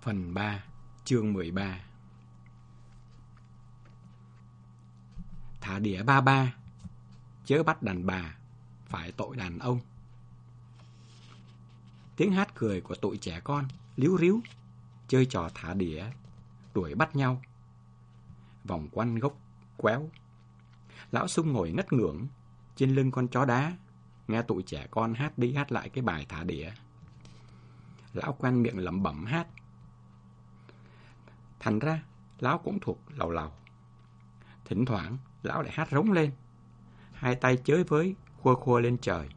Phần 3, chương 13 Thả đĩa ba ba, chớ bắt đàn bà, phải tội đàn ông. Tiếng hát cười của tụi trẻ con, líu ríu, chơi trò thả đĩa, đuổi bắt nhau. Vòng quanh gốc quéo. Lão sung ngồi ngất ngưỡng trên lưng con chó đá, nghe tụi trẻ con hát đi hát lại cái bài thả đĩa. Lão quan miệng lẩm bẩm hát. Thành ra, lão cũng thuộc lầu lầu. Thỉnh thoảng, lão lại hát rống lên. Hai tay chới với, khua khua lên trời.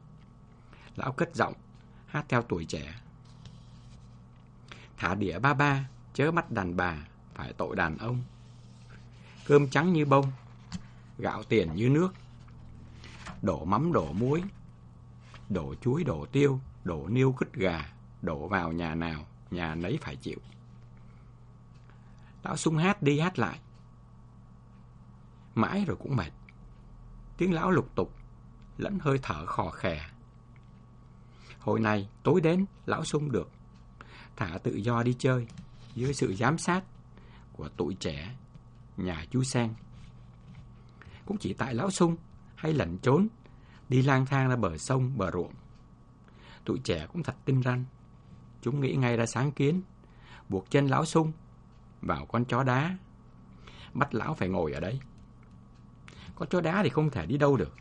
Lão cất giọng, hát theo tuổi trẻ. Thả đĩa ba ba, chớ mắt đàn bà, phải tội đàn ông. Cơm trắng như bông, gạo tiền như nước. Đổ mắm đổ muối, đổ chuối đổ tiêu, đổ niêu cứt gà, đổ vào nhà nào, nhà nấy phải chịu. Lão sung hát đi hát lại. Mãi rồi cũng mệt. Tiếng lão lục tục, lẫn hơi thở khò khè. Hồi này, tối đến, lão sung được. Thả tự do đi chơi, dưới sự giám sát của tụi trẻ, nhà chú Sen. Cũng chỉ tại lão sung hay lẩn trốn, đi lang thang ra bờ sông, bờ ruộng. Tụi trẻ cũng thật tinh ranh. Chúng nghĩ ngay ra sáng kiến, buộc chân lão sung vào con chó đá. Bắt lão phải ngồi ở đấy. Con chó đá thì không thể đi đâu được.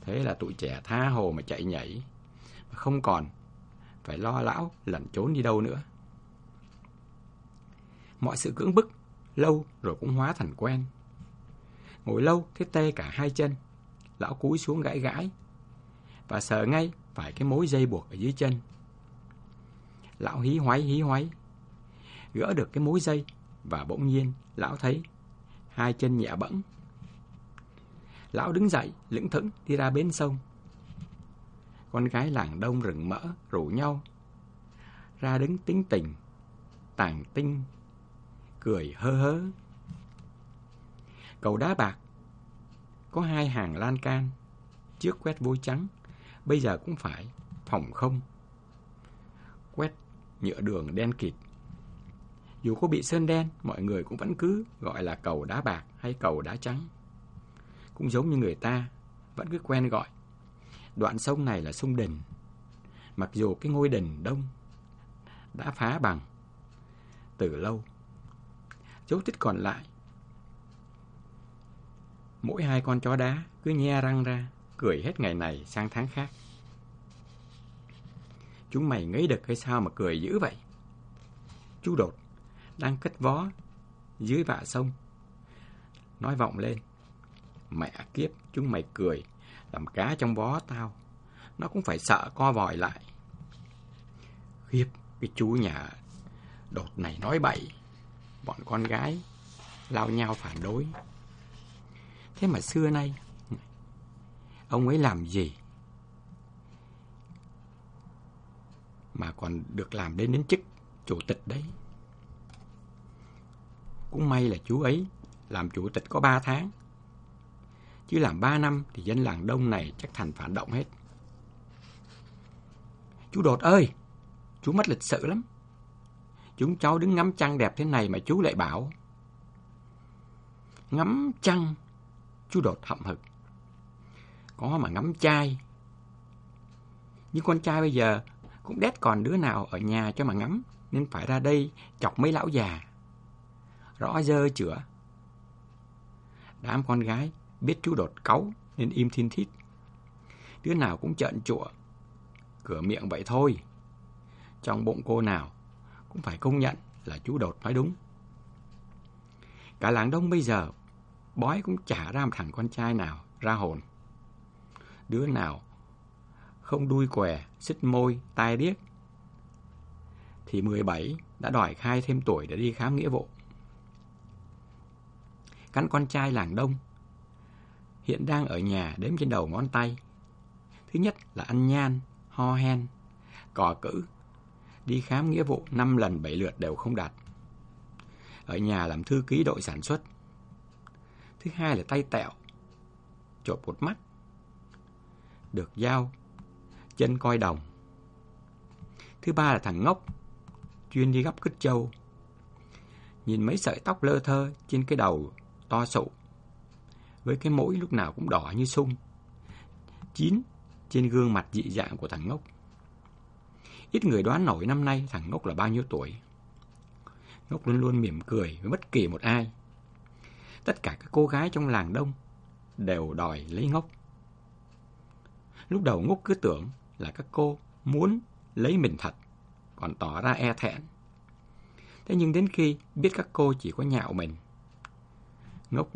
Thế là tụi trẻ tha hồ mà chạy nhảy. Không còn phải lo lão lẩn trốn đi đâu nữa. Mọi sự cưỡng bức, lâu rồi cũng hóa thành quen. Ngồi lâu thế tê cả hai chân. Lão cúi xuống gãi gãi. Và sờ ngay phải cái mối dây buộc ở dưới chân. Lão hí hoáy hí hoáy gỡ được cái mối dây và bỗng nhiên lão thấy hai chân nhẹ bẫng. Lão đứng dậy, lững thững đi ra bến sông. Con gái làng đông rừng mỡ rủ nhau ra đứng tính tình, tàng tinh, cười hơ hớ. Cầu đá bạc có hai hàng lan can, trước quét vôi trắng, bây giờ cũng phải phòng không. Quét nhựa đường đen kịt dù có bị sơn đen, mọi người cũng vẫn cứ gọi là cầu đá bạc hay cầu đá trắng. Cũng giống như người ta vẫn cứ quen gọi. Đoạn sông này là sông Đình. Mặc dù cái ngôi đình đông đã phá bằng từ lâu. Dấu tích còn lại. Mỗi hai con chó đá cứ nhe răng ra, cười hết ngày này sang tháng khác. Chúng mày ngấy đực hay sao mà cười dữ vậy? Chú đột đang cất vó dưới vạ sông. Nói vọng lên. Mẹ kiếp, chúng mày cười, làm cá trong bó tao. Nó cũng phải sợ co vòi lại. Khiếp, cái chú nhà đột này nói bậy. Bọn con gái lao nhau phản đối. Thế mà xưa nay, ông ấy làm gì? Mà còn được làm đến đến chức chủ tịch đấy. Cũng may là chú ấy làm chủ tịch có 3 tháng. Chứ làm 3 năm thì dân làng đông này chắc thành phản động hết. Chú Đột ơi! Chú mất lịch sự lắm. Chúng cháu đứng ngắm trăng đẹp thế này mà chú lại bảo. Ngắm trăng? Chú Đột hậm hực. Có mà ngắm trai. Nhưng con trai bây giờ cũng đét còn đứa nào ở nhà cho mà ngắm, nên phải ra đây chọc mấy lão già rõ dơ chữa. Đám con gái biết chú đột cáu nên im thiên thít. Đứa nào cũng trợn trụa, cửa miệng vậy thôi. Trong bụng cô nào cũng phải công nhận là chú đột nói đúng. Cả làng đông bây giờ, bói cũng chả ra một thằng con trai nào ra hồn. Đứa nào không đuôi què, xích môi, tai điếc, thì 17 đã đòi khai thêm tuổi để đi khám nghĩa vụ cắn con trai làng đông. Hiện đang ở nhà đếm trên đầu ngón tay. Thứ nhất là ăn nhan, ho hen, cò cữ. Đi khám nghĩa vụ 5 lần 7 lượt đều không đạt. Ở nhà làm thư ký đội sản xuất. Thứ hai là tay tẹo, chột một mắt. Được giao, chân coi đồng. Thứ ba là thằng ngốc, chuyên đi gấp cứt châu. Nhìn mấy sợi tóc lơ thơ trên cái đầu to sụ, với cái mũi lúc nào cũng đỏ như sung. Chín trên gương mặt dị dạng của thằng ngốc. Ít người đoán nổi năm nay thằng ngốc là bao nhiêu tuổi. Ngốc luôn luôn mỉm cười với bất kỳ một ai. Tất cả các cô gái trong làng đông đều đòi lấy ngốc. Lúc đầu ngốc cứ tưởng là các cô muốn lấy mình thật, còn tỏ ra e thẹn. Thế nhưng đến khi biết các cô chỉ có nhạo mình, ngốc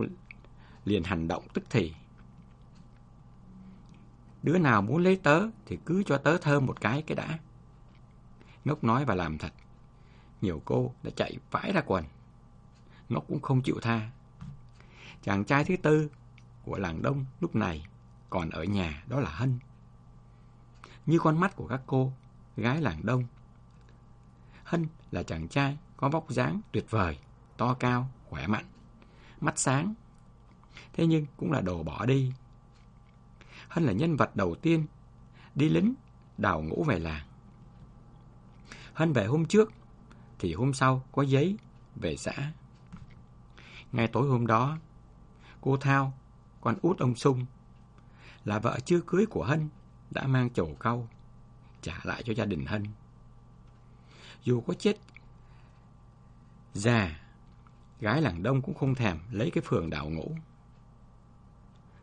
liền hành động tức thì. Đứa nào muốn lấy tớ thì cứ cho tớ thơm một cái cái đã. Ngốc nói và làm thật. Nhiều cô đã chạy vãi ra quần. Ngốc cũng không chịu tha. Chàng trai thứ tư của làng đông lúc này còn ở nhà đó là Hân. Như con mắt của các cô, gái làng đông. Hân là chàng trai có vóc dáng tuyệt vời, to cao, khỏe mạnh, mắt sáng. Thế nhưng cũng là đồ bỏ đi. Hân là nhân vật đầu tiên đi lính đào ngũ về làng. Hân về hôm trước thì hôm sau có giấy về xã. Ngay tối hôm đó, cô Thao, con út ông Sung, là vợ chưa cưới của Hân, đã mang chầu câu trả lại cho gia đình Hân. Dù có chết già, gái làng đông cũng không thèm lấy cái phường đào ngũ.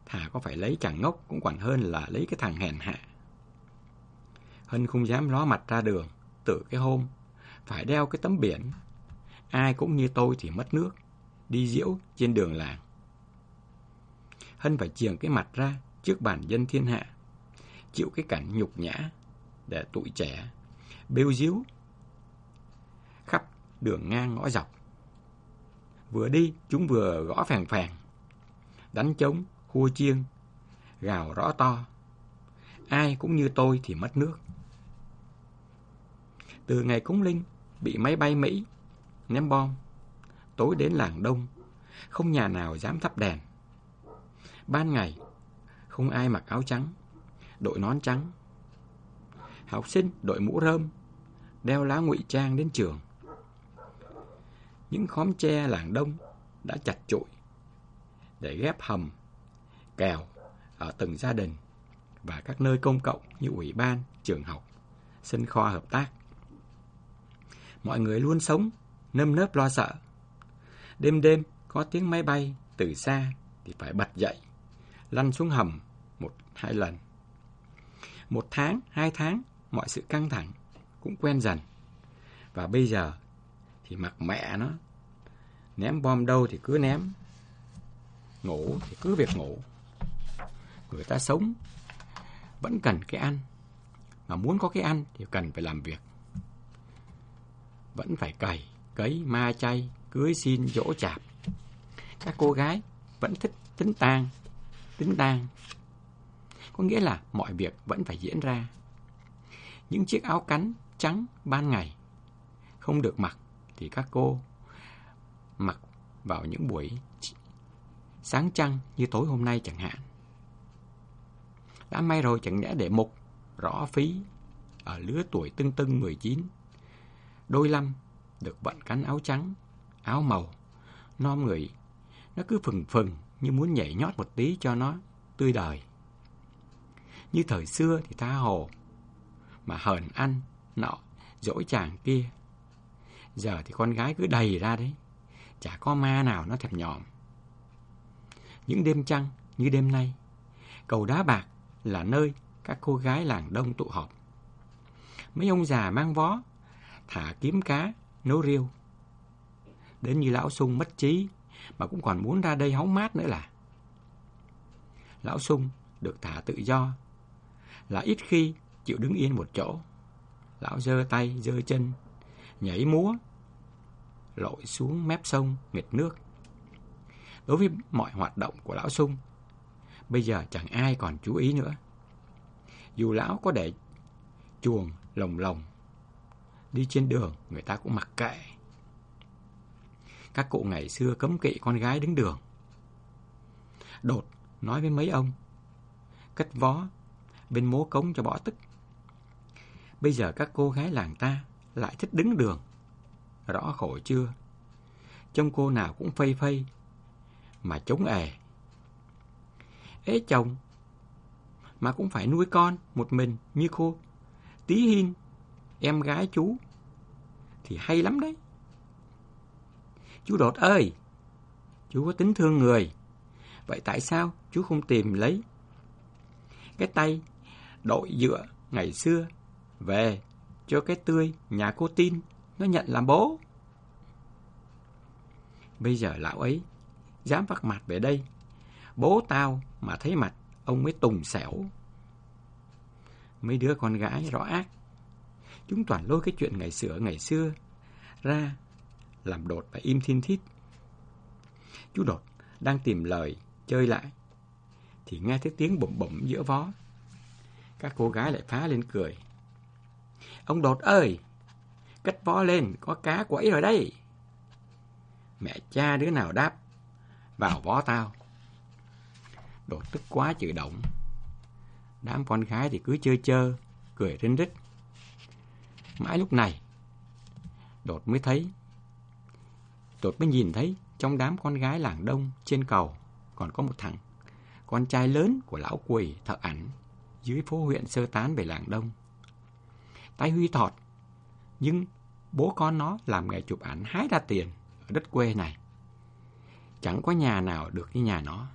Thà có phải lấy chàng ngốc cũng còn hơn là lấy cái thằng hèn hạ. Hân không dám ló mặt ra đường, từ cái hôm phải đeo cái tấm biển. Ai cũng như tôi thì mất nước, đi diễu trên đường làng. Hân phải chiềng cái mặt ra trước bản dân thiên hạ, chịu cái cảnh nhục nhã để tụi trẻ bêu diếu khắp đường ngang ngõ dọc. Vừa đi, chúng vừa gõ phèn phèn, đánh trống, khua chiêng, gào rõ to. Ai cũng như tôi thì mất nước. Từ ngày cúng linh, bị máy bay Mỹ ném bom, tối đến làng đông, không nhà nào dám thắp đèn. Ban ngày, không ai mặc áo trắng, đội nón trắng. Học sinh đội mũ rơm, đeo lá ngụy trang đến trường. Những khóm tre làng đông đã chặt trụi để ghép hầm, kèo ở từng gia đình và các nơi công cộng như ủy ban, trường học, sân kho hợp tác. Mọi người luôn sống, nâm nớp lo sợ. Đêm đêm có tiếng máy bay từ xa thì phải bật dậy, lăn xuống hầm một hai lần. Một tháng, hai tháng, mọi sự căng thẳng cũng quen dần. Và bây giờ thì mặc mẹ nó, ném bom đâu thì cứ ném, ngủ thì cứ việc ngủ. Người ta sống vẫn cần cái ăn, mà muốn có cái ăn thì cần phải làm việc. Vẫn phải cày, cấy, ma chay, cưới xin, dỗ chạp. Các cô gái vẫn thích tính tang, tính tang có nghĩa là mọi việc vẫn phải diễn ra. Những chiếc áo cánh trắng ban ngày không được mặc thì các cô mặc vào những buổi sáng trăng như tối hôm nay chẳng hạn. Đã may rồi chẳng lẽ để mục rõ phí ở lứa tuổi tưng tưng 19. Đôi lâm được vận cắn áo trắng, áo màu, non người, nó cứ phừng phừng như muốn nhảy nhót một tí cho nó tươi đời. Như thời xưa thì tha hồ, mà hờn ăn, nọ, dỗi chàng kia. Giờ thì con gái cứ đầy ra đấy, chả có ma nào nó thèm nhòm. Những đêm trăng như đêm nay, cầu đá bạc là nơi các cô gái làng đông tụ họp. Mấy ông già mang vó, thả kiếm cá, nấu riêu. Đến như lão sung mất trí, mà cũng còn muốn ra đây hóng mát nữa là. Lão sung được thả tự do là ít khi chịu đứng yên một chỗ. Lão giơ tay, giơ chân, nhảy múa, lội xuống mép sông nghịch nước. Đối với mọi hoạt động của lão sung, bây giờ chẳng ai còn chú ý nữa. Dù lão có để chuồng lồng lồng, đi trên đường người ta cũng mặc kệ. Các cụ ngày xưa cấm kỵ con gái đứng đường. Đột nói với mấy ông, cất vó bên mố cống cho bỏ tức. Bây giờ các cô gái làng ta lại thích đứng đường rõ khổ chưa? Trông cô nào cũng phây phây, mà chống ề. Ế chồng, mà cũng phải nuôi con một mình như cô. Tí hin, em gái chú, thì hay lắm đấy. Chú Đột ơi, chú có tính thương người. Vậy tại sao chú không tìm lấy cái tay đội dựa ngày xưa về cho cái tươi, nhà cô tin, nó nhận làm bố? Bây giờ lão ấy dám vác mặt về đây. Bố tao mà thấy mặt, ông mới tùng xẻo. Mấy đứa con gái rõ ác. Chúng toàn lôi cái chuyện ngày xưa ngày xưa ra làm đột và im thiên thít. Chú đột đang tìm lời chơi lại, thì nghe thấy tiếng bụm bụm giữa vó. Các cô gái lại phá lên cười. Ông đột ơi, cất vó lên, có cá quẩy rồi đây. Mẹ cha đứa nào đáp, vào vó tao. Đột tức quá chữ động. Đám con gái thì cứ chơi chơi, cười rinh rít. Mãi lúc này, Đột mới thấy, Đột mới nhìn thấy trong đám con gái làng đông trên cầu còn có một thằng, con trai lớn của lão quỳ thợ ảnh dưới phố huyện sơ tán về làng đông. Tay huy thọt, nhưng bố con nó làm nghề chụp ảnh hái ra tiền ở đất quê này. Chẳng có nhà nào được như nhà nó.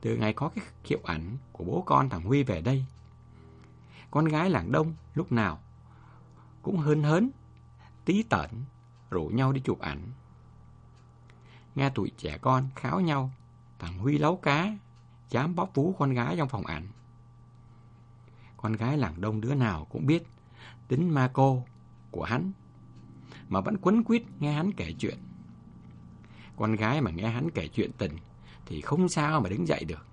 Từ ngày có cái hiệu ảnh của bố con thằng Huy về đây, con gái làng đông lúc nào cũng hơn hớn, tí tẩn, rủ nhau đi chụp ảnh. Nghe tụi trẻ con kháo nhau, thằng Huy lấu cá, dám bóp vú con gái trong phòng ảnh. Con gái làng đông đứa nào cũng biết tính ma cô của hắn, mà vẫn quấn quýt nghe hắn kể chuyện. Con gái mà nghe hắn kể chuyện tình thì không sao mà đứng dậy được.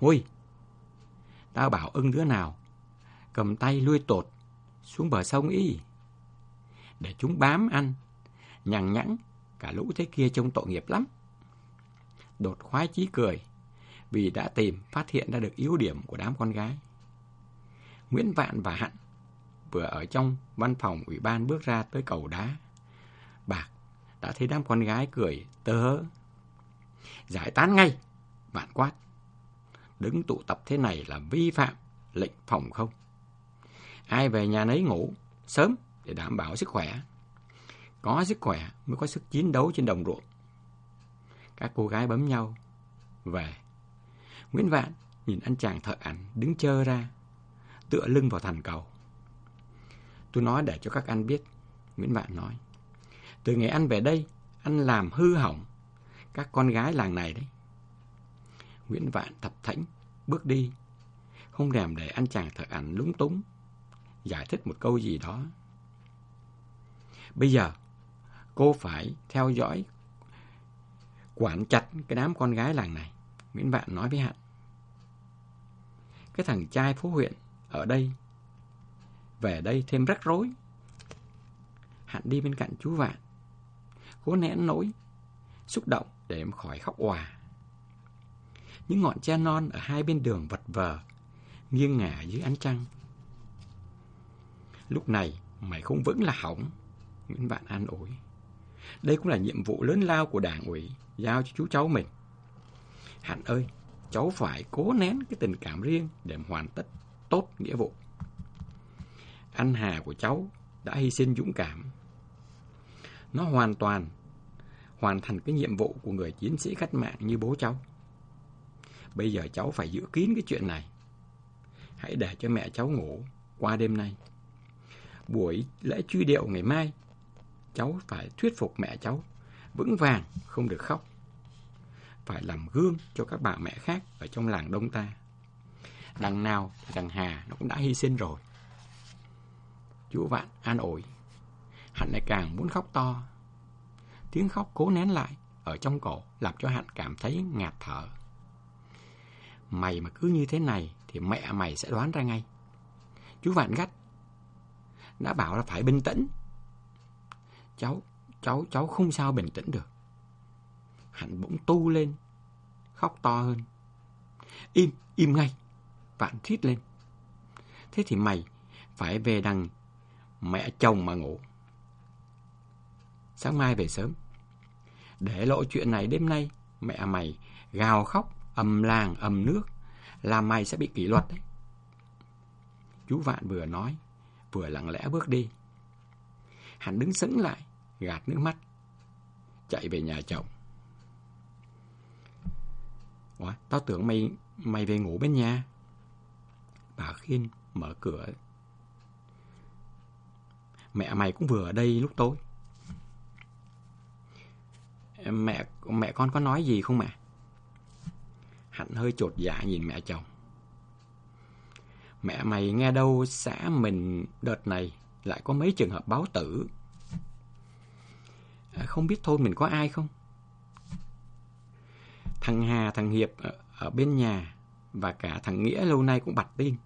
Ôi, tao bảo ưng đứa nào cầm tay lui tột xuống bờ sông y để chúng bám ăn, nhằng nhẵng cả lũ thế kia trông tội nghiệp lắm. Đột khoái chí cười vì đã tìm phát hiện ra được yếu điểm của đám con gái. Nguyễn Vạn và Hạnh vừa ở trong văn phòng ủy ban bước ra tới cầu đá. Bạc đã thấy đám con gái cười tớ hớ. Giải tán ngay, Vạn quát. Đứng tụ tập thế này là vi phạm lệnh phòng không? Ai về nhà nấy ngủ sớm để đảm bảo sức khỏe. Có sức khỏe mới có sức chiến đấu trên đồng ruộng. Các cô gái bấm nhau. Về. Nguyễn Vạn nhìn anh chàng thợ ảnh đứng chơ ra, tựa lưng vào thành cầu. Tôi nói để cho các anh biết. Nguyễn Vạn nói. Từ ngày anh về đây, anh làm hư hỏng các con gái làng này đấy. Nguyễn Vạn thập thảnh, bước đi. Không đèm để anh chàng thợ ảnh lúng túng, giải thích một câu gì đó. Bây giờ, cô phải theo dõi, quản chặt cái đám con gái làng này. Nguyễn Vạn nói với Hạnh. Cái thằng trai phố huyện ở đây, về đây thêm rắc rối. Hạnh đi bên cạnh chú Vạn, cố nén nỗi, xúc động để em khỏi khóc hòa Những ngọn tre non ở hai bên đường vật vờ, nghiêng ngả dưới ánh trăng. Lúc này, mày không vững là hỏng. Nguyễn Vạn an ủi. Đây cũng là nhiệm vụ lớn lao của đảng ủy, giao cho chú cháu mình. Hạnh ơi, cháu phải cố nén cái tình cảm riêng để hoàn tất tốt nghĩa vụ. Anh Hà của cháu đã hy sinh dũng cảm. Nó hoàn toàn hoàn thành cái nhiệm vụ của người chiến sĩ cách mạng như bố cháu. Bây giờ cháu phải giữ kín cái chuyện này. Hãy để cho mẹ cháu ngủ qua đêm nay. Buổi lễ truy điệu ngày mai, cháu phải thuyết phục mẹ cháu vững vàng, không được khóc. Phải làm gương cho các bà mẹ khác ở trong làng đông ta. Đằng nào thì đằng Hà nó cũng đã hy sinh rồi. Chú Vạn an ủi. Hạnh lại càng muốn khóc to. Tiếng khóc cố nén lại ở trong cổ làm cho Hạnh cảm thấy ngạt thở. Mày mà cứ như thế này thì mẹ mày sẽ đoán ra ngay. Chú Vạn gắt. Đã bảo là phải bình tĩnh. Cháu, cháu, cháu không sao bình tĩnh được. Hạnh bỗng tu lên, khóc to hơn. Im, im ngay. Vạn thít lên. Thế thì mày phải về đằng mẹ chồng mà ngủ. sáng mai về sớm. Để lộ chuyện này đêm nay, mẹ mày gào khóc, ầm làng, ầm nước, là mày sẽ bị kỷ luật đấy. Chú Vạn vừa nói, vừa lặng lẽ bước đi. Hắn đứng sững lại, gạt nước mắt, chạy về nhà chồng. Ủa, tao tưởng mày mày về ngủ bên nhà. Bà Khiên mở cửa. Mẹ mày cũng vừa ở đây lúc tối. Mẹ mẹ con có nói gì không mẹ? Hạnh hơi chột dạ nhìn mẹ chồng. Mẹ mày nghe đâu xã mình đợt này lại có mấy trường hợp báo tử. À, không biết thôn mình có ai không? Thằng Hà, thằng Hiệp ở, ở bên nhà và cả thằng Nghĩa lâu nay cũng bật tin.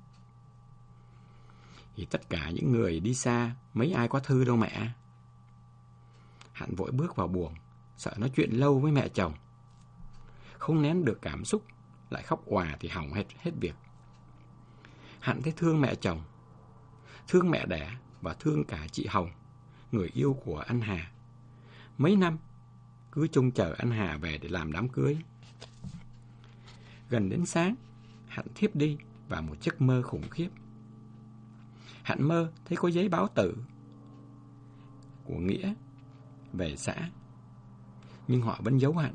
Thì tất cả những người đi xa, mấy ai có thư đâu mẹ. Hạnh vội bước vào buồng, sợ nói chuyện lâu với mẹ chồng. Không nén được cảm xúc, lại khóc òa thì hỏng hết, hết việc. Hạnh thấy thương mẹ chồng, thương mẹ đẻ và thương cả chị Hồng, người yêu của anh Hà. Mấy năm, cứ trông chờ anh Hà về để làm đám cưới. Gần đến sáng, Hạnh thiếp đi và một giấc mơ khủng khiếp. Hạnh mơ thấy có giấy báo tử của Nghĩa về xã. Nhưng họ vẫn giấu Hạnh.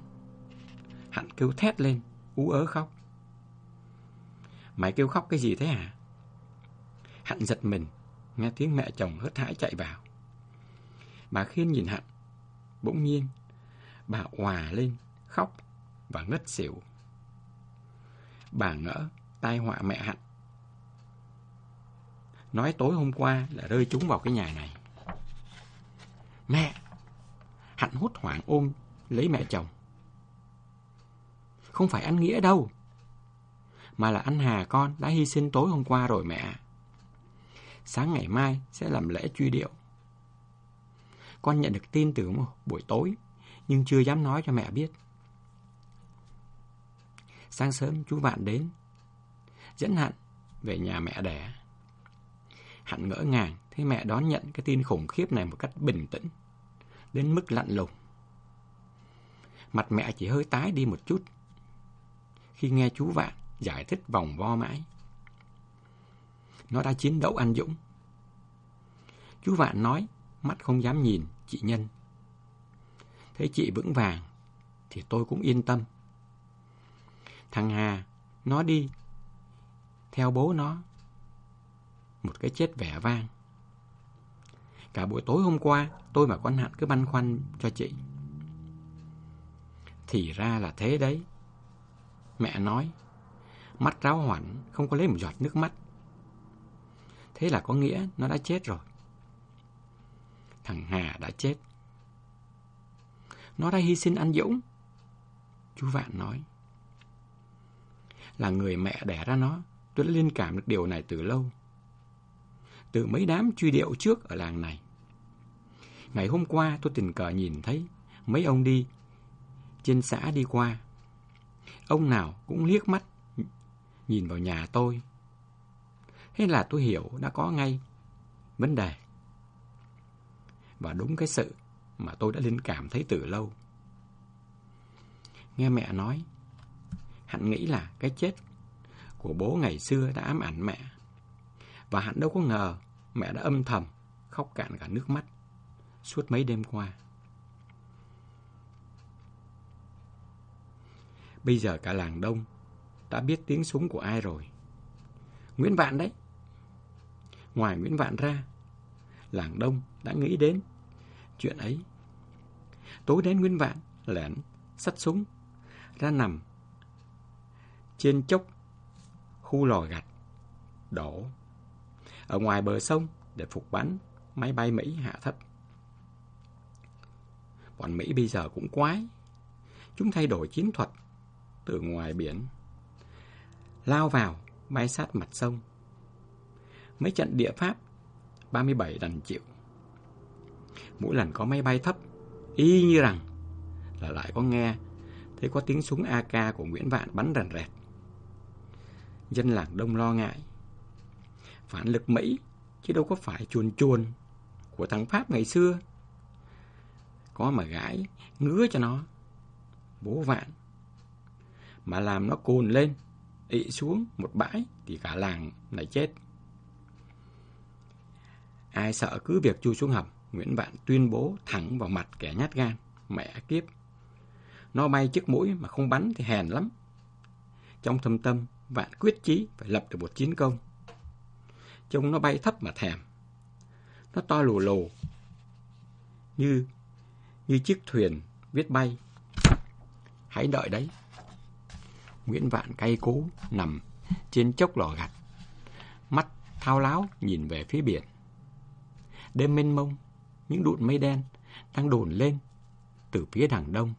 Hạnh kêu thét lên, ú ớ khóc. Mày kêu khóc cái gì thế hả? Hạnh giật mình, nghe tiếng mẹ chồng hớt hải chạy vào. Bà Khiên nhìn Hạnh, bỗng nhiên, bà hòa lên, khóc và ngất xỉu. Bà ngỡ tai họa mẹ Hạnh. Nói tối hôm qua là rơi chúng vào cái nhà này. Mẹ! Hạnh hốt hoảng ôm lấy mẹ chồng. Không phải anh Nghĩa đâu. Mà là anh Hà con đã hy sinh tối hôm qua rồi mẹ. Sáng ngày mai sẽ làm lễ truy điệu. Con nhận được tin từ buổi tối, nhưng chưa dám nói cho mẹ biết. Sáng sớm chú Vạn đến, dẫn Hạnh về nhà mẹ đẻ. Hạnh ngỡ ngàng thấy mẹ đón nhận cái tin khủng khiếp này một cách bình tĩnh, đến mức lạnh lùng. Mặt mẹ chỉ hơi tái đi một chút khi nghe chú Vạn giải thích vòng vo mãi. Nó đã chiến đấu anh dũng. Chú Vạn nói, mắt không dám nhìn chị Nhân. Thấy chị vững vàng, thì tôi cũng yên tâm. Thằng Hà, nó đi, theo bố nó. Một cái chết vẻ vang. Cả buổi tối hôm qua, tôi và con Hạnh cứ băn khoăn cho chị. Thì ra là thế đấy. Mẹ nói, mắt ráo hoảnh, không có lấy một giọt nước mắt. Thế là có nghĩa nó đã chết rồi. Thằng Hà đã chết. Nó đã hy sinh anh Dũng. Chú Vạn nói. Là người mẹ đẻ ra nó, tôi đã liên cảm được điều này từ lâu. Từ mấy đám truy điệu trước ở làng này. Ngày hôm qua tôi tình cờ nhìn thấy mấy ông đi trên xã đi qua. Ông nào cũng liếc mắt nhìn vào nhà tôi. Thế là tôi hiểu đã có ngay vấn đề. Và đúng cái sự mà tôi đã linh cảm thấy từ lâu. Nghe mẹ nói, Hạnh nghĩ là cái chết của bố ngày xưa đã ám ảnh mẹ. Và hắn đâu có ngờ mẹ đã âm thầm khóc cạn cả nước mắt suốt mấy đêm qua. Bây giờ cả làng đông đã biết tiếng súng của ai rồi. Nguyễn Vạn đấy. Ngoài Nguyễn Vạn ra, làng đông đã nghĩ đến chuyện ấy. Tối đến Nguyễn Vạn lẻn sắt súng ra nằm trên chốc khu lò gạch đổ ở ngoài bờ sông để phục bắn máy bay Mỹ hạ thấp. Bọn Mỹ bây giờ cũng quái. Chúng thay đổi chiến thuật từ ngoài biển lao vào, bay sát mặt sông. Mấy trận địa Pháp, 37 đành chịu. Mỗi lần có máy bay thấp, y như rằng là lại có nghe thấy có tiếng súng AK của Nguyễn Vạn bắn rần rẹt. Dân làng đông lo ngại. Phản lực Mỹ, chứ đâu có phải chuồn chuồn của thằng Pháp ngày xưa. có mà gãi, ngứa cho nó. Bố vạn. Mà làm nó cồn lên, ị xuống một bãi thì cả làng lại chết. Ai sợ cứ việc chui xuống hầm, Nguyễn Vạn tuyên bố thẳng vào mặt kẻ nhát gan, mẹ kiếp. Nó bay trước mũi mà không bắn thì hèn lắm. Trong thâm tâm, Vạn quyết chí phải lập được một chiến công. Trông nó bay thấp mà thèm. Nó to lù lù, như như chiếc thuyền viết bay. Hãy đợi đấy. Nguyễn Vạn cay cú nằm trên chốc lò gạch, mắt thao láo nhìn về phía biển. Đêm mênh mông, những đụn mây đen đang đồn lên từ phía đằng đông.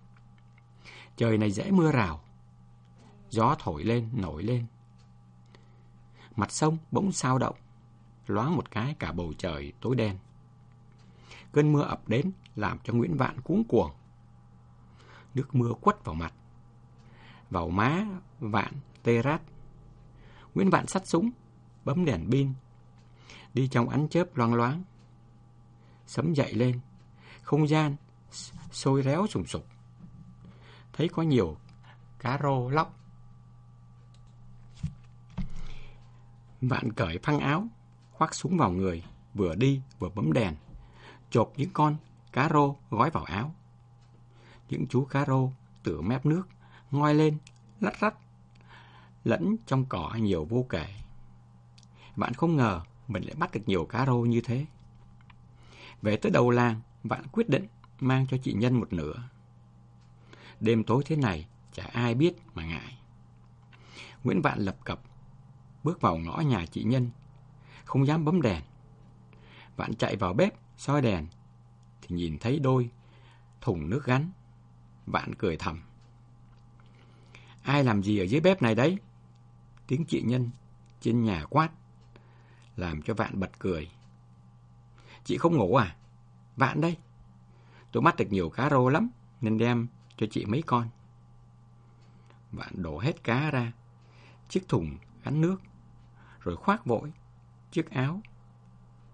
Trời này dễ mưa rào, gió thổi lên, nổi lên. Mặt sông bỗng sao động, loáng một cái cả bầu trời tối đen. Cơn mưa ập đến làm cho Nguyễn Vạn cuống cuồng. Nước mưa quất vào mặt, vào má Vạn tê rát. Nguyễn Vạn sắt súng, bấm đèn pin, đi trong ánh chớp loang loáng. Sấm dậy lên, không gian sôi réo sùng sục. Thấy có nhiều cá rô lóc. Vạn cởi phăng áo, khoác súng vào người, vừa đi vừa bấm đèn chộp những con cá rô gói vào áo. Những chú cá rô từ mép nước ngoi lên, lắt rắt, lẫn trong cỏ nhiều vô kể. Bạn không ngờ mình lại bắt được nhiều cá rô như thế. Về tới đầu làng, bạn quyết định mang cho chị Nhân một nửa. Đêm tối thế này, chả ai biết mà ngại. Nguyễn Vạn lập cập, bước vào ngõ nhà chị Nhân, không dám bấm đèn. Vạn chạy vào bếp, soi đèn, thì nhìn thấy đôi thùng nước gắn. Vạn cười thầm. Ai làm gì ở dưới bếp này đấy? Tiếng chị Nhân trên nhà quát, làm cho Vạn bật cười. Chị không ngủ à? Vạn đây. Tôi bắt được nhiều cá rô lắm, nên đem cho chị mấy con. Vạn đổ hết cá ra, chiếc thùng gắn nước, rồi khoác vội chiếc áo,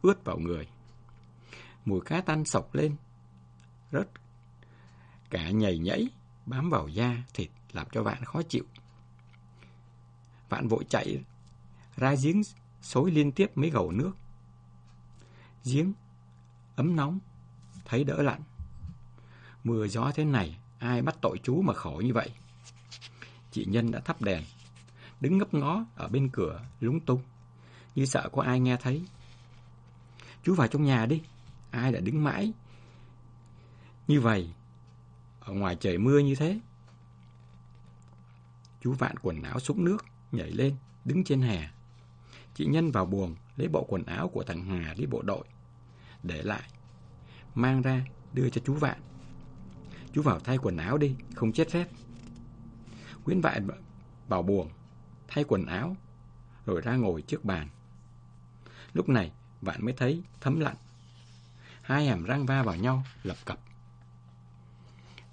ướt vào người mùi cá tanh sộc lên, rất cả nhầy nhẫy, bám vào da, thịt, làm cho bạn khó chịu. Bạn vội chạy ra giếng xối liên tiếp mấy gầu nước. Giếng ấm nóng, thấy đỡ lạnh. Mưa gió thế này, ai bắt tội chú mà khổ như vậy? Chị Nhân đã thắp đèn, đứng ngấp ngó ở bên cửa lúng túng như sợ có ai nghe thấy. Chú vào trong nhà đi, ai đã đứng mãi như vậy ở ngoài trời mưa như thế. Chú vạn quần áo súng nước, nhảy lên, đứng trên hè. Chị Nhân vào buồng, lấy bộ quần áo của thằng Hà đi bộ đội, để lại, mang ra, đưa cho chú vạn. Chú vào thay quần áo đi, không chết rét. Nguyễn Vạn vào buồng, thay quần áo, rồi ra ngồi trước bàn. Lúc này, bạn mới thấy thấm lạnh hai hàm răng va vào nhau, lập cập.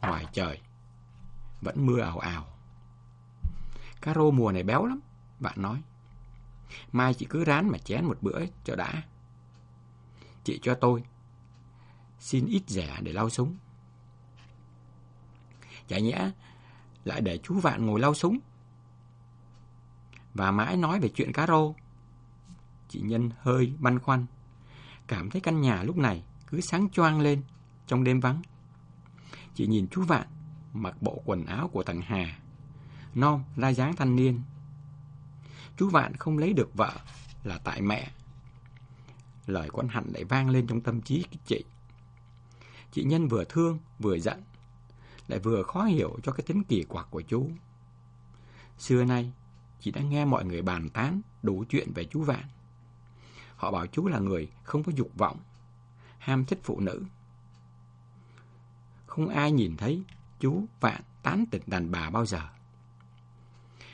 Ngoài trời, vẫn mưa ảo ảo. Cá rô mùa này béo lắm, bạn nói. Mai chị cứ rán mà chén một bữa cho đã. Chị cho tôi, xin ít rẻ để lau súng. Chả nhẽ lại để chú Vạn ngồi lau súng. Và mãi nói về chuyện cá rô. Chị Nhân hơi băn khoăn, cảm thấy căn nhà lúc này cứ sáng choang lên trong đêm vắng. Chị nhìn chú Vạn mặc bộ quần áo của thằng Hà, non ra dáng thanh niên. Chú Vạn không lấy được vợ là tại mẹ. Lời quan hạnh lại vang lên trong tâm trí chị. Chị Nhân vừa thương vừa giận, lại vừa khó hiểu cho cái tính kỳ quặc của chú. Xưa nay, chị đã nghe mọi người bàn tán đủ chuyện về chú Vạn. Họ bảo chú là người không có dục vọng, ham thích phụ nữ. Không ai nhìn thấy chú Vạn tán tỉnh đàn bà bao giờ.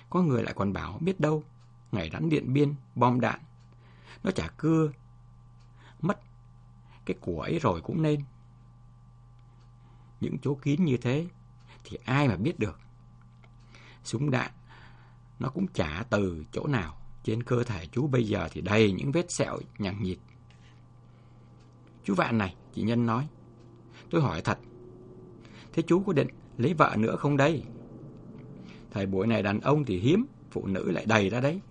Có người lại còn bảo biết đâu, ngày đánh điện biên, bom đạn, nó chả cưa, mất cái của ấy rồi cũng nên. Những chỗ kín như thế thì ai mà biết được. Súng đạn nó cũng chả từ chỗ nào. Trên cơ thể chú bây giờ thì đầy những vết sẹo nhằn nhịt. Chú Vạn này, chị Nhân nói. Tôi hỏi thật, thế chú có định lấy vợ nữa không đây? Thời buổi này đàn ông thì hiếm, phụ nữ lại đầy ra đấy.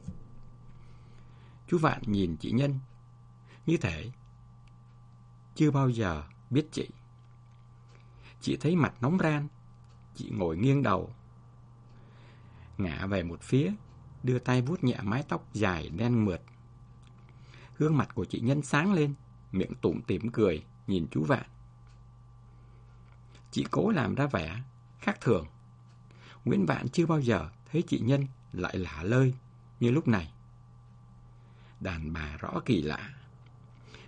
Chú Vạn nhìn chị Nhân, như thể chưa bao giờ biết chị. Chị thấy mặt nóng ran, chị ngồi nghiêng đầu, ngả về một phía, đưa tay vuốt nhẹ mái tóc dài đen mượt. Gương mặt của chị Nhân sáng lên, miệng tủm tỉm cười, nhìn chú Vạn. Chị cố làm ra vẻ khác thường. Nguyễn Vạn chưa bao giờ thấy chị Nhân lại lả lơi như lúc này. Đàn bà rõ kỳ lạ.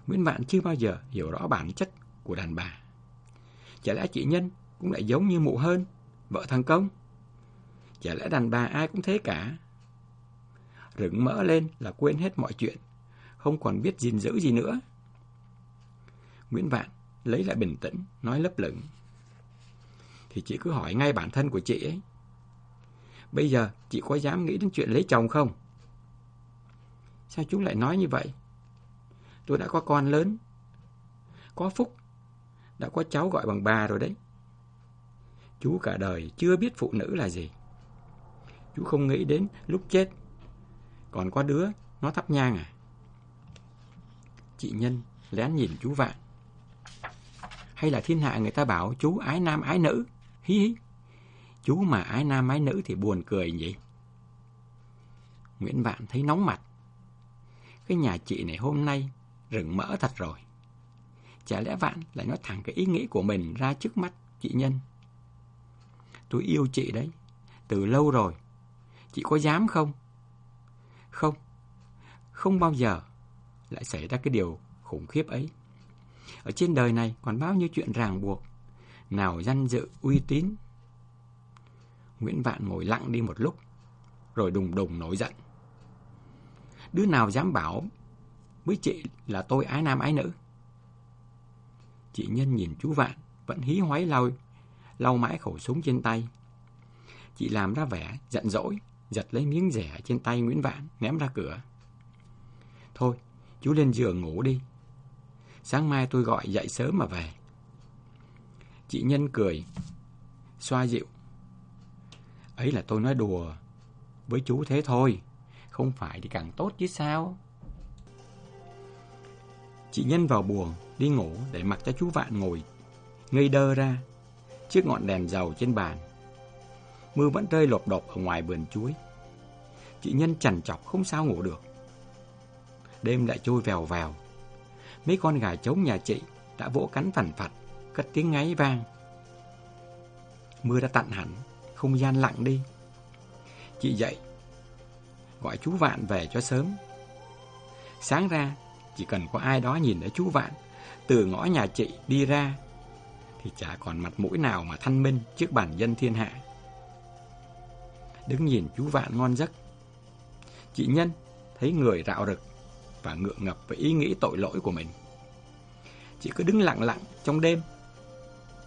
Nguyễn Vạn chưa bao giờ hiểu rõ bản chất của đàn bà. Chả lẽ chị Nhân cũng lại giống như mụ hơn, vợ thằng Công? Chả lẽ đàn bà ai cũng thế cả? Rừng mỡ lên là quên hết mọi chuyện, không còn biết gìn giữ gì nữa. Nguyễn Vạn lấy lại bình tĩnh, nói lấp lửng. Thì chị cứ hỏi ngay bản thân của chị ấy. Bây giờ chị có dám nghĩ đến chuyện lấy chồng không? Sao chú lại nói như vậy? Tôi đã có con lớn, có phúc, đã có cháu gọi bằng bà rồi đấy. Chú cả đời chưa biết phụ nữ là gì. Chú không nghĩ đến lúc chết. Còn có đứa, nó thắp nhang à? Chị Nhân lén nhìn chú Vạn. Hay là thiên hạ người ta bảo chú ái nam ái nữ? Hí hí. Chú mà ái nam ái nữ thì buồn cười nhỉ? Nguyễn Vạn thấy nóng mặt. Cái nhà chị này hôm nay rừng mỡ thật rồi. Chả lẽ Vạn lại nói thẳng cái ý nghĩ của mình ra trước mắt chị Nhân. Tôi yêu chị đấy, từ lâu rồi. Chị có dám không? Không, không bao giờ lại xảy ra cái điều khủng khiếp ấy. Ở trên đời này còn bao nhiêu chuyện ràng buộc, nào danh dự, uy tín. Nguyễn Vạn ngồi lặng đi một lúc, rồi đùng đùng nổi giận. Đứa nào dám bảo với chị là tôi ái nam ái nữ? Chị Nhân nhìn chú Vạn, vẫn hí hoáy lau, lau mãi khẩu súng trên tay. Chị làm ra vẻ, giận dỗi, giật lấy miếng rẻ trên tay Nguyễn Vạn, ném ra cửa. Thôi, chú lên giường ngủ đi. Sáng mai tôi gọi dậy sớm mà về. Chị Nhân cười, xoa dịu. Ấy là tôi nói đùa với chú thế thôi, không phải thì càng tốt chứ sao. Chị Nhân vào buồng, đi ngủ để mặc cho chú Vạn ngồi, ngây đơ ra, trước ngọn đèn dầu trên bàn. Mưa vẫn rơi lộp đột ở ngoài vườn chuối. Chị Nhân chằn chọc không sao ngủ được. Đêm lại trôi vèo vèo. Mấy con gà trống nhà chị đã vỗ cánh phản phật, cất tiếng ngáy vang. Mưa đã tặn hẳn, không gian lặng đi. Chị dậy, gọi chú Vạn về cho sớm. Sáng ra, chỉ cần có ai đó nhìn thấy chú Vạn từ ngõ nhà chị đi ra, thì chả còn mặt mũi nào mà thanh minh trước bản dân thiên hạ. Đứng nhìn chú Vạn ngon giấc. Chị Nhân thấy người rạo rực và ngượng ngập với ý nghĩ tội lỗi của mình. Chị cứ đứng lặng lặng trong đêm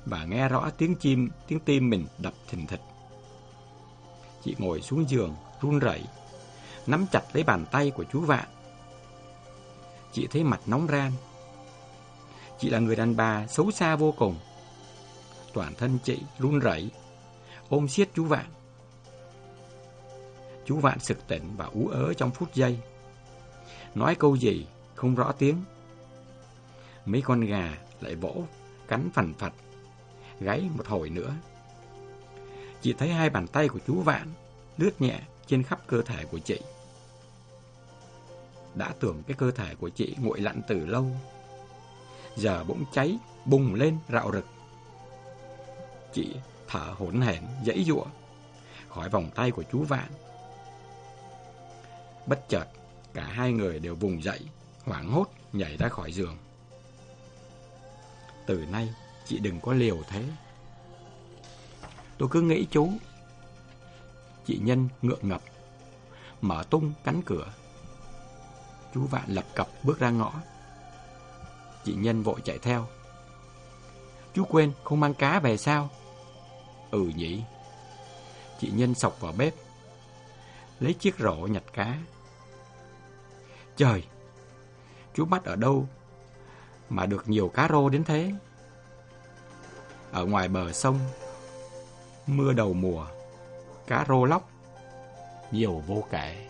và nghe rõ tiếng chim, tiếng tim mình đập thình thịch. Chị ngồi xuống giường, run rẩy, nắm chặt lấy bàn tay của chú Vạn. Chị thấy mặt nóng ran. Chị là người đàn bà xấu xa vô cùng. Toàn thân chị run rẩy, ôm siết chú Vạn. Chú Vạn sực tỉnh và ú ớ trong phút giây. Nói câu gì không rõ tiếng. Mấy con gà lại vỗ, cắn phằn phật, gáy một hồi nữa. Chị thấy hai bàn tay của chú Vạn lướt nhẹ trên khắp cơ thể của chị. Đã tưởng cái cơ thể của chị nguội lạnh từ lâu. Giờ bỗng cháy, bùng lên rạo rực. Chị thở hổn hển, dãy dụa khỏi vòng tay của chú Vạn. Bất chợt, cả hai người đều vùng dậy, hoảng hốt nhảy ra khỏi giường. Từ nay, chị đừng có liều thế. Tôi cứ nghĩ chú. Chị Nhân ngượng ngập, mở tung cánh cửa. Chú Vạn lập cập bước ra ngõ. Chị Nhân vội chạy theo. Chú quên không mang cá về sao? Ừ nhỉ. Chị Nhân sọc vào bếp, lấy chiếc rổ nhặt cá. Trời, chú bắt ở đâu mà được nhiều cá rô đến thế? Ở ngoài bờ sông mưa đầu mùa, cá rô lóc, nhiều vô kể.